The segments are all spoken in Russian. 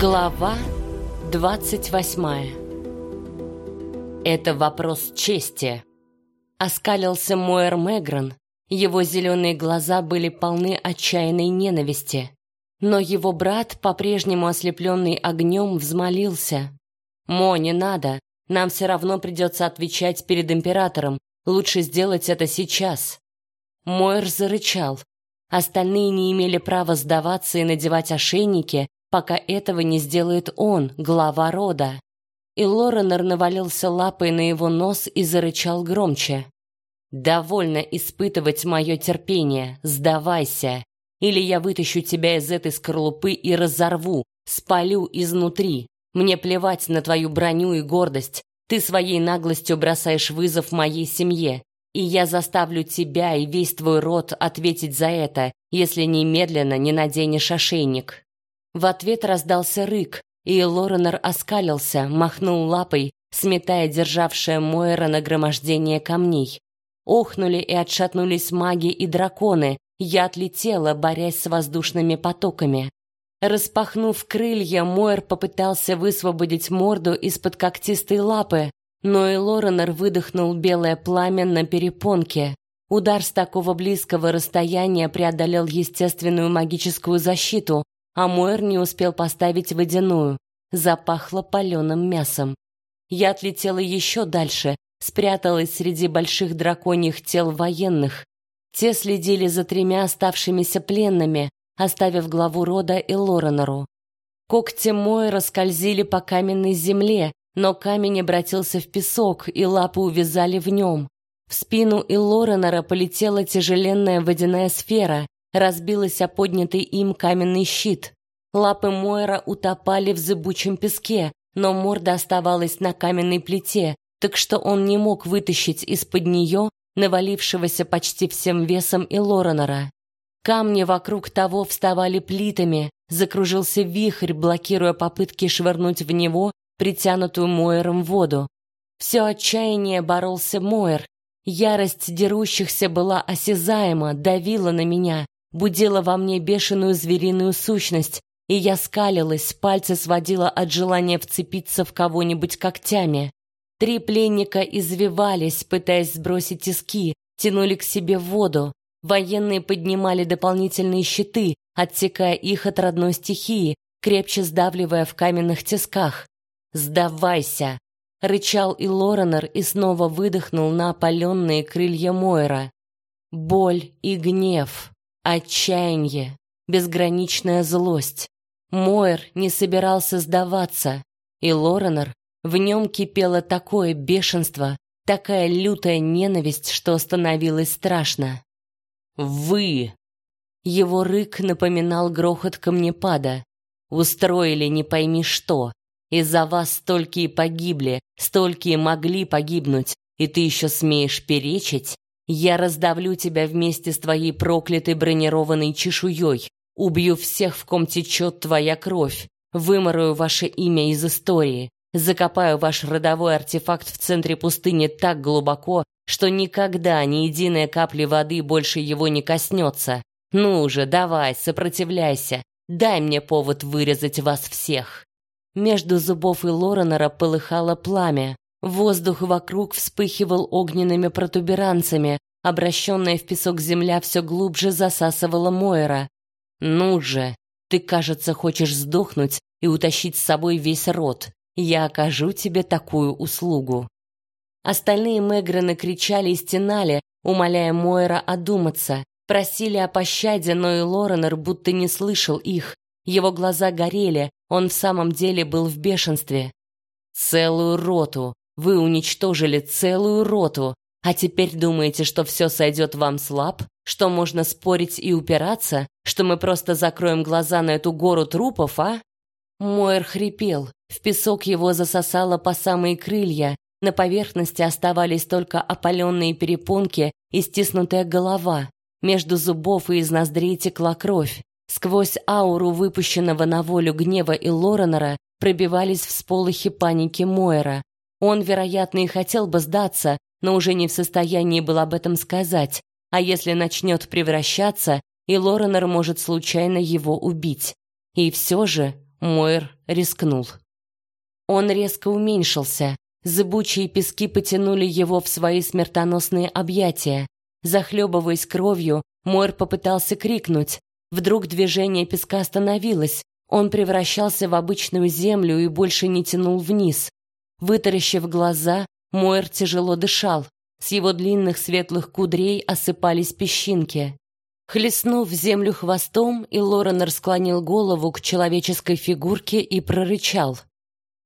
Глава 28 Это вопрос чести. Оскалился Мойер Мегран. Его зеленые глаза были полны отчаянной ненависти. Но его брат, по-прежнему ослепленный огнем, взмолился. «Мо, не надо. Нам все равно придется отвечать перед императором. Лучше сделать это сейчас». Мойер зарычал. Остальные не имели права сдаваться и надевать ошейники, пока этого не сделает он, глава рода. И Лоренор навалился лапой на его нос и зарычал громче. «Довольно испытывать мое терпение, сдавайся, или я вытащу тебя из этой скорлупы и разорву, спалю изнутри. Мне плевать на твою броню и гордость, ты своей наглостью бросаешь вызов моей семье, и я заставлю тебя и весь твой род ответить за это, если немедленно не наденешь ошейник». В ответ раздался рык, и Лоренор оскалился, махнул лапой, сметая державшее Мойра нагромождение камней. Охнули и отшатнулись маги и драконы. Я отлетела, борясь с воздушными потоками. Распахнув крылья, Мойр попытался высвободить морду из-под когтистой лапы, но и Лоренор выдохнул белое пламя на перепонке. Удар с такого близкого расстояния преодолел естественную магическую защиту, а Мойер не успел поставить водяную. Запахло паленым мясом. Я отлетела еще дальше, спряталась среди больших драконьих тел военных. Те следили за тремя оставшимися пленными, оставив главу рода и Лоренору. Когти Мойера скользили по каменной земле, но камень обратился в песок, и лапы увязали в нем. В спину и Лоренора полетела тяжеленная водяная сфера, разбилась о поднятый им каменный щит. Лапы Мойра утопали в зыбучем песке, но морда оставалась на каменной плите, так что он не мог вытащить из-под нее навалившегося почти всем весом и Лоренора. Камни вокруг того вставали плитами, закружился вихрь, блокируя попытки швырнуть в него притянутую Мойером воду. Все отчаяние боролся Мойер. Ярость дерущихся была осязаема, давила на меня, будила во мне бешеную звериную сущность, и я скалилась, пальцы сводила от желания вцепиться в кого-нибудь когтями. Три пленника извивались, пытаясь сбросить тиски, тянули к себе воду. Военные поднимали дополнительные щиты, отсекая их от родной стихии, крепче сдавливая в каменных тисках. «Сдавайся!» — рычал и Лоренор и снова выдохнул на опаленные крылья Мойра. Боль и гнев. Отчаяние, безграничная злость. Мойер не собирался сдаваться, и Лоренор, в нем кипело такое бешенство, такая лютая ненависть, что становилось страшно. «Вы!» Его рык напоминал грохот камнепада. «Устроили не пойми что. Из-за вас столько и погибли, столько и могли погибнуть, и ты еще смеешь перечить? Я раздавлю тебя вместе с твоей проклятой бронированной чешуей, убью всех, в ком течет твоя кровь, вымораю ваше имя из истории, закопаю ваш родовой артефакт в центре пустыни так глубоко, что никогда ни единая капли воды больше его не коснется. Ну уже, давай, сопротивляйся, дай мне повод вырезать вас всех. Между зубов и Лоренера полыхало пламя. Воздух вокруг вспыхивал огненными протуберанцами, обращенная в песок земля все глубже засасывала Мойра. «Ну же, ты, кажется, хочешь сдохнуть и утащить с собой весь род. Я окажу тебе такую услугу». Остальные Мегрены кричали и стенали, умоляя Мойра одуматься, просили о пощаде, но и Лоренор будто не слышал их. Его глаза горели, он в самом деле был в бешенстве. «Целую роту! Вы уничтожили целую роту, а теперь думаете, что все сойдет вам слаб, что можно спорить и упираться, что мы просто закроем глаза на эту гору трупов, а? Мойер хрипел, в песок его засосало по самые крылья, на поверхности оставались только опаленные перепонки и стиснутая голова. Между зубов и из ноздрей текла кровь. Сквозь ауру выпущенного на волю гнева и Лоренера пробивались всполохи паники Мойера. Он, вероятно, и хотел бы сдаться, но уже не в состоянии был об этом сказать. А если начнет превращаться, и Лоренор может случайно его убить. И все же Мойр рискнул. Он резко уменьшился. Зыбучие пески потянули его в свои смертоносные объятия. Захлебываясь кровью, Мойр попытался крикнуть. Вдруг движение песка остановилось. Он превращался в обычную землю и больше не тянул вниз. Вытаращив глаза, Мойр тяжело дышал. С его длинных светлых кудрей осыпались песчинки. Хлестнув землю хвостом, и Лоренор склонил голову к человеческой фигурке и прорычал.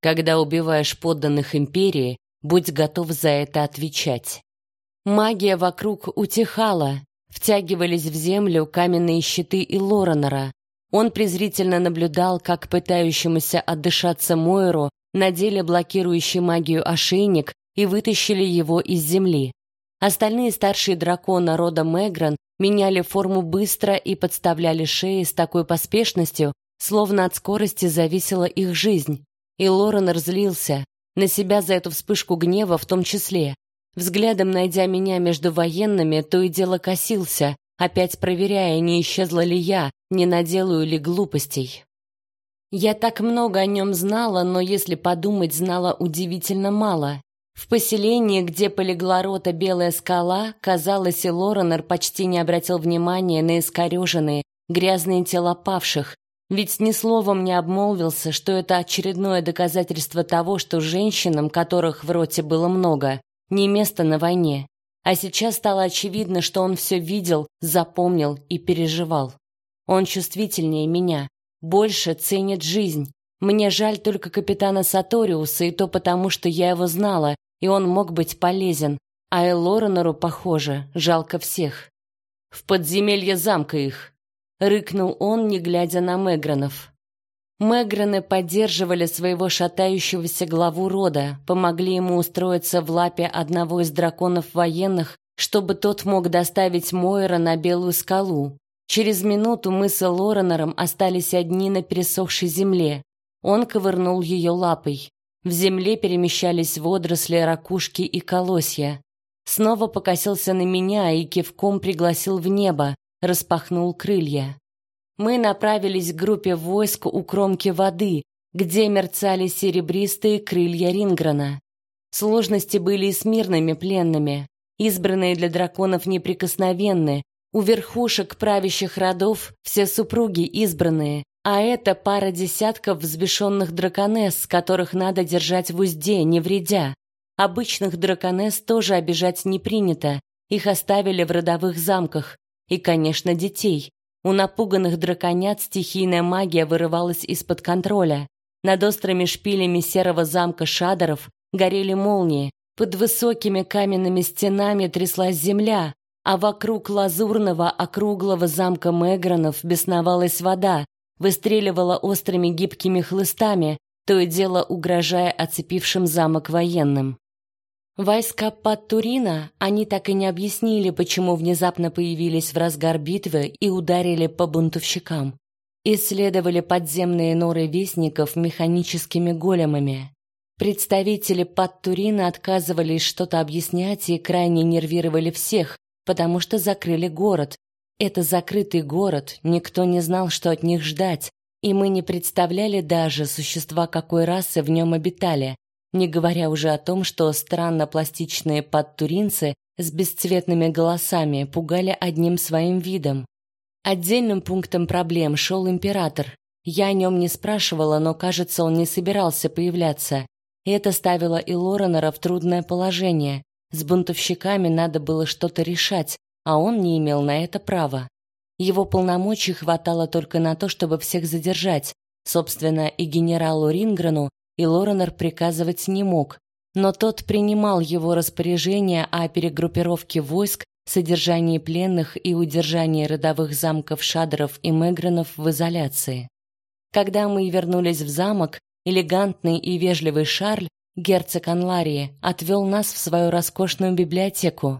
«Когда убиваешь подданных Империи, будь готов за это отвечать». Магия вокруг утихала, втягивались в землю каменные щиты и Лоренора. Он презрительно наблюдал, как пытающемуся отдышаться Мойру надели блокирующий магию ошейник и вытащили его из земли. Остальные старшие драконы рода Мегран меняли форму быстро и подставляли шеи с такой поспешностью, словно от скорости зависела их жизнь. И Лорен разлился, на себя за эту вспышку гнева в том числе. Взглядом найдя меня между военными, то и дело косился, опять проверяя, не исчезла ли я, не наделаю ли глупостей. Я так много о нем знала, но если подумать, знала удивительно мало. В поселении, где полегла рота Белая скала, казалось, и Лоренор почти не обратил внимания на искореженные, грязные тела павших, ведь ни словом не обмолвился, что это очередное доказательство того, что женщинам, которых в роте было много, не место на войне. А сейчас стало очевидно, что он все видел, запомнил и переживал. Он чувствительнее меня, больше ценит жизнь, мне жаль только капитана Саториуса, и то потому, что я его знала, и он мог быть полезен. А Элоренору, похоже, жалко всех. В подземелье замка их, рыкнул он, не глядя на Мегранов. Меграны поддерживали своего шатающегося главу рода, помогли ему устроиться в лапе одного из драконов военных, чтобы тот мог доставить Мойра на Белую скалу. Через минуту мы с Лоренором остались одни на пересохшей земле. Он ковырнул ее лапой. В земле перемещались водоросли, ракушки и колосья. Снова покосился на меня и кивком пригласил в небо, распахнул крылья. Мы направились к группе войск у кромки воды, где мерцали серебристые крылья Ринграна. Сложности были и с мирными пленными. Избранные для драконов неприкосновенны, у верхушек правящих родов все супруги избранные, а это пара десятков взбешенных драконесс, которых надо держать в узде, не вредя. Обычных драконесс тоже обижать не принято, их оставили в родовых замках. И, конечно, детей. У напуганных драконят стихийная магия вырывалась из-под контроля. Над острыми шпилями серого замка Шадоров горели молнии, под высокими каменными стенами тряслась земля, а вокруг лазурного округлого замка Мегранов бесновалась вода, выстреливала острыми гибкими хлыстами, то и дело угрожая оцепившим замок военным. Войска под Турина они так и не объяснили, почему внезапно появились в разгар битвы и ударили по бунтовщикам. Исследовали подземные норы вестников механическими големами. Представители под Турина отказывались что-то объяснять и крайне нервировали всех, потому что закрыли город, это закрытый город, никто не знал, что от них ждать, и мы не представляли даже существа какой расы в нем обитали, не говоря уже о том, что странно пластичные подтуринцы с бесцветными голосами пугали одним своим видом. Отдельным пунктом проблем шел император. Я о нем не спрашивала, но, кажется, он не собирался появляться. И это ставило и Лоренера в трудное положение. С бунтовщиками надо было что-то решать, а он не имел на это права. Его полномочий хватало только на то, чтобы всех задержать. Собственно, и генералу Рингрену и Лоренер приказывать не мог, но тот принимал его распоряжения о перегруппировке войск, содержании пленных и удержании родовых замков Шадеров и Мегренов в изоляции. Когда мы вернулись в замок, элегантный и вежливый Шарль, герцог Анларии, отвел нас в свою роскошную библиотеку.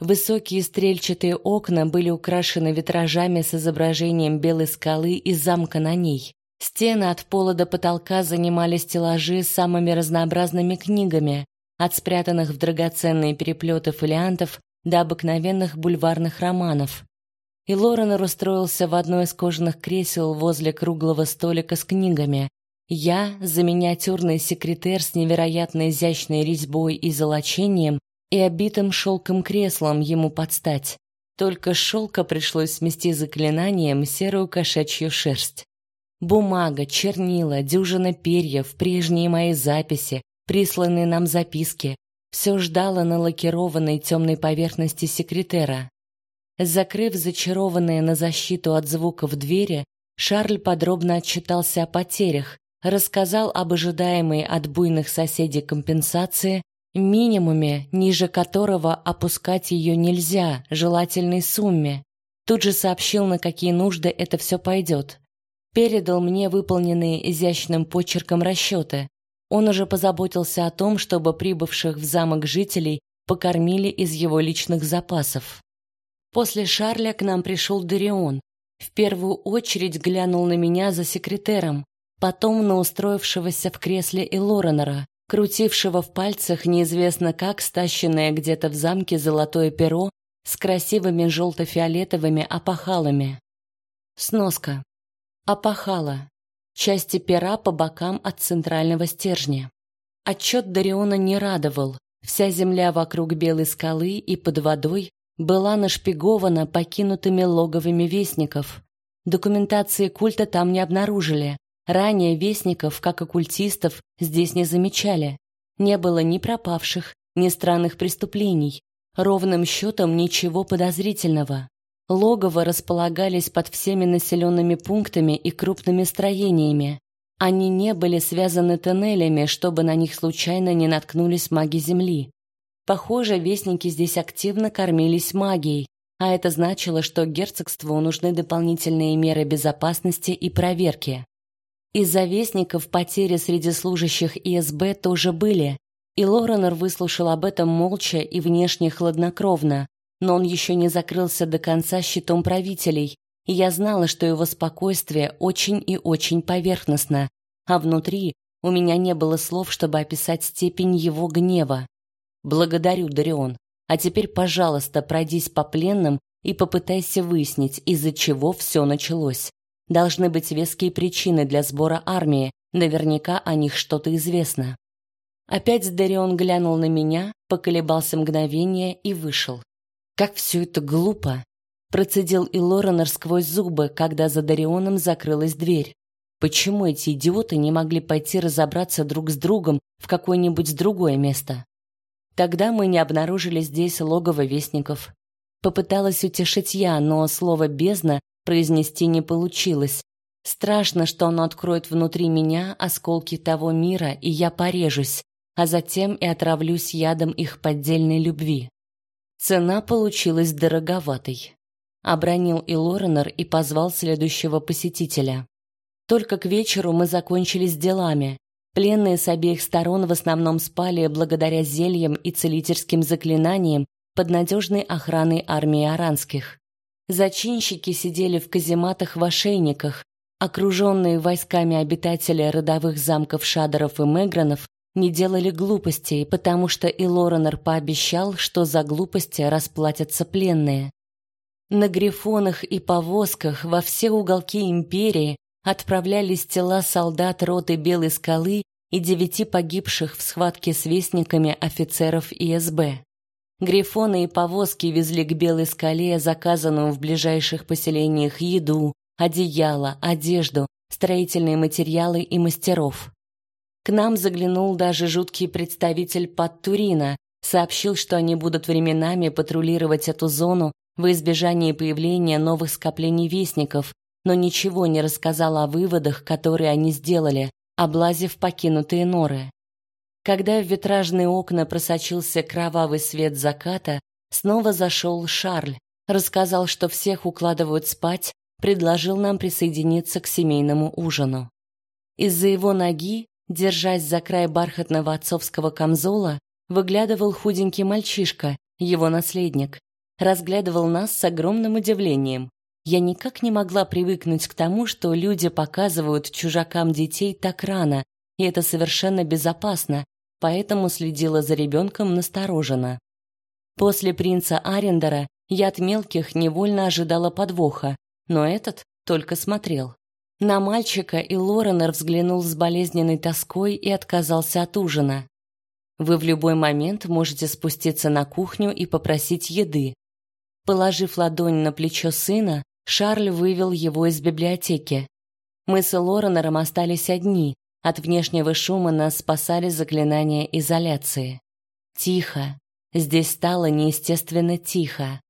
Высокие стрельчатые окна были украшены витражами с изображением белой скалы и замка на ней. Стены от пола до потолка занимали стеллажи с самыми разнообразными книгами, от спрятанных в драгоценные переплеты фолиантов до обыкновенных бульварных романов. И Лорен устроился в одно из кожаных кресел возле круглого столика с книгами, Я за миниатюрный секретер с невероятно изящной резьбой и золочением и обитым шелком креслом ему подстать. Только с шелка пришлось смести заклинанием серую кошачью шерсть. Бумага, чернила, дюжина перьев, прежние мои записи, присланные нам записки — все ждало на лакированной темной поверхности секретера. Закрыв зачарованные на защиту от звуков двери, Шарль подробно отчитался о потерях, рассказал об ожидаемой от буйных соседей компенсации, минимуме, ниже которого опускать ее нельзя, желательной сумме. Тут же сообщил, на какие нужды это все пойдет. Передал мне выполненные изящным почерком расчеты. Он уже позаботился о том, чтобы прибывших в замок жителей покормили из его личных запасов. После Шарля к нам пришел Дарион. В первую очередь глянул на меня за секретером, потом на устроившегося в кресле и Лоренера, крутившего в пальцах неизвестно как стащенное где-то в замке золотое перо с красивыми желто-фиолетовыми опахалами. Сноска. Опахала. Части пера по бокам от центрального стержня. Отчет Дариона не радовал. Вся земля вокруг белой скалы и под водой была нашпигована покинутыми логовыми вестников. Документации культа там не обнаружили, Ранее вестников, как оккультистов, здесь не замечали. Не было ни пропавших, ни странных преступлений. Ровным счетом ничего подозрительного. Логово располагались под всеми населенными пунктами и крупными строениями. Они не были связаны тоннелями, чтобы на них случайно не наткнулись маги Земли. Похоже, вестники здесь активно кормились магией, а это значило, что герцогству нужны дополнительные меры безопасности и проверки. Из-за вестников потери среди служащих ИСБ тоже были, и Лоренор выслушал об этом молча и внешне хладнокровно, но он еще не закрылся до конца щитом правителей, и я знала, что его спокойствие очень и очень поверхностно, а внутри у меня не было слов, чтобы описать степень его гнева. Благодарю, Дарион. А теперь, пожалуйста, пройдись по пленным и попытайся выяснить, из-за чего все началось. Должны быть веские причины для сбора армии, наверняка о них что-то известно. Опять Дарион глянул на меня, поколебался мгновение и вышел. Как все это глупо, процедил и Лоренор сквозь зубы, когда за Дарионом закрылась дверь. Почему эти идиоты не могли пойти разобраться друг с другом в какое-нибудь другое место? Тогда мы не обнаружили здесь логово вестников. Попыталась утешить я, но слово бездна произнести не получилось. Страшно, что оно откроет внутри меня осколки того мира, и я порежусь, а затем и отравлюсь ядом их поддельной любви. Цена получилась дороговатой. Обронил и Лоренор и позвал следующего посетителя. Только к вечеру мы закончили с делами. Пленные с обеих сторон в основном спали благодаря зельям и целительским заклинаниям под надежной охраной армии аранских. Зачинщики сидели в казематах в ошейниках, окруженные войсками обитатели родовых замков Шадеров и Мегранов не делали глупостей, потому что и Лоренор пообещал, что за глупости расплатятся пленные. На грифонах и повозках во все уголки империи отправлялись тела солдат роты Белой скалы и девяти погибших в схватке с вестниками офицеров ИСБ. Грифоны и повозки везли к Белой скале заказанную в ближайших поселениях еду, одеяло, одежду, строительные материалы и мастеров. К нам заглянул даже жуткий представитель Паттурина, сообщил, что они будут временами патрулировать эту зону во избежание появления новых скоплений вестников, но ничего не рассказал о выводах, которые они сделали, облазив покинутые норы. Когда в витражные окна просочился кровавый свет заката, снова зашел Шарль, рассказал, что всех укладывают спать, предложил нам присоединиться к семейному ужину. Из-за его ноги, держась за край бархатного отцовского камзола, выглядывал худенький мальчишка, его наследник. Разглядывал нас с огромным удивлением. Я никак не могла привыкнуть к тому, что люди показывают чужакам детей так рано, и это совершенно безопасно, поэтому следила за ребенком настороженно. После принца Арендера я от мелких невольно ожидала подвоха, но этот только смотрел. На мальчика и Лоренор взглянул с болезненной тоской и отказался от ужина. Вы в любой момент можете спуститься на кухню и попросить еды. Положив ладонь на плечо сына, Шарль вывел его из библиотеки. Мы с Лоренором остались одни. От внешнего шума нас спасали заклинания изоляции. Тихо. Здесь стало неестественно тихо.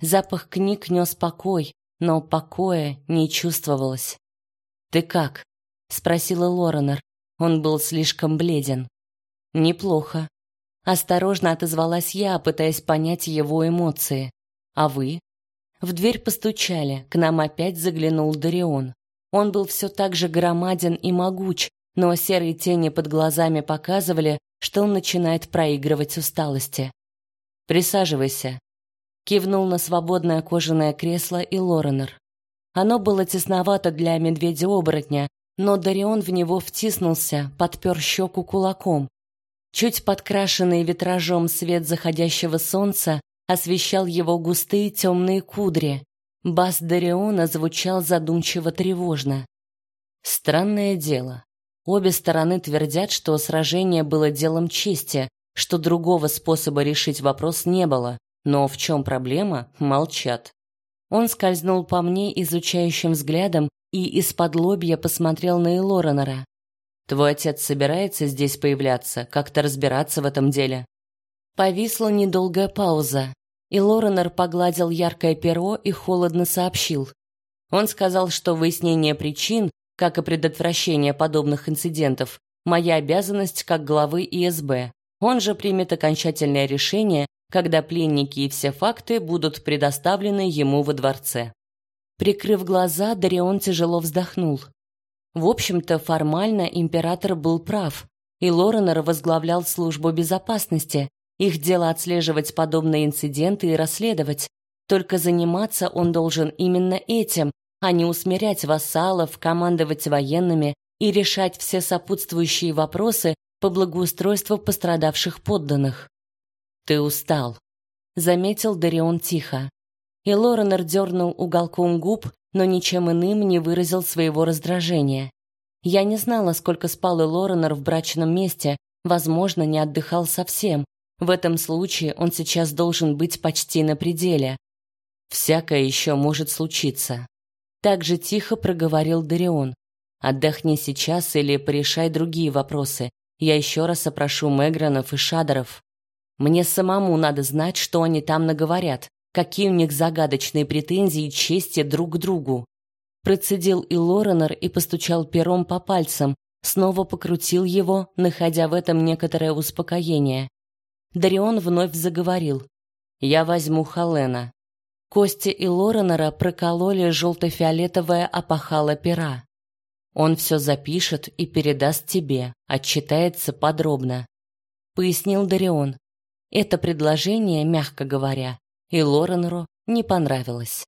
Запах книг нес покой, но покоя не чувствовалось. «Ты как?» — спросила Лоренор. Он был слишком бледен. «Неплохо». Осторожно отозвалась я, пытаясь понять его эмоции. «А вы?» В дверь постучали, к нам опять заглянул Дарион. Он был все так же громаден и могуч, но серые тени под глазами показывали, что он начинает проигрывать усталости. «Присаживайся», — кивнул на свободное кожаное кресло и Лоренор. Оно было тесновато для медведя-оборотня, но Дарион в него втиснулся, подпер щеку кулаком. Чуть подкрашенный витражом свет заходящего солнца освещал его густые темные кудри. Бас Дариона звучал задумчиво тревожно. Странное дело. Обе стороны твердят, что сражение было делом чести, что другого способа решить вопрос не было, но в чем проблема, молчат. Он скользнул по мне изучающим взглядом и из-под лобья посмотрел на Элоренера. «Твой отец собирается здесь появляться, как-то разбираться в этом деле?» Повисла недолгая пауза, и Лоренер погладил яркое перо и холодно сообщил. Он сказал, что выяснение причин, как и предотвращение подобных инцидентов, моя обязанность как главы ИСБ. Он же примет окончательное решение когда пленники и все факты будут предоставлены ему во дворце. Прикрыв глаза, Дарион тяжело вздохнул. В общем-то, формально император был прав, и Лоренор возглавлял службу безопасности. Их дело отслеживать подобные инциденты и расследовать. Только заниматься он должен именно этим, а не усмирять вассалов, командовать военными и решать все сопутствующие вопросы по благоустройству пострадавших подданных. «Ты устал», — заметил Дарион тихо. И Лоренор дернул уголком губ, но ничем иным не выразил своего раздражения. Я не знала, сколько спал и Лоренор в брачном месте, возможно, не отдыхал совсем. В этом случае он сейчас должен быть почти на пределе. Всякое еще может случиться. Так же тихо проговорил Дарион. Отдохни сейчас или порешай другие вопросы. Я еще раз опрошу Мегранов и Шадеров. Мне самому надо знать, что они там наговорят, какие у них загадочные претензии и чести друг к другу. Процедил и Лоренор и постучал пером по пальцам, снова покрутил его, находя в этом некоторое успокоение. Дарион вновь заговорил. «Я возьму Халена». Кости и Лоренора прокололи желто-фиолетовое опахало пера. Он все запишет и передаст тебе, отчитается подробно. Пояснил Дарион. Это предложение, мягко говоря, и Лоренру не понравилось.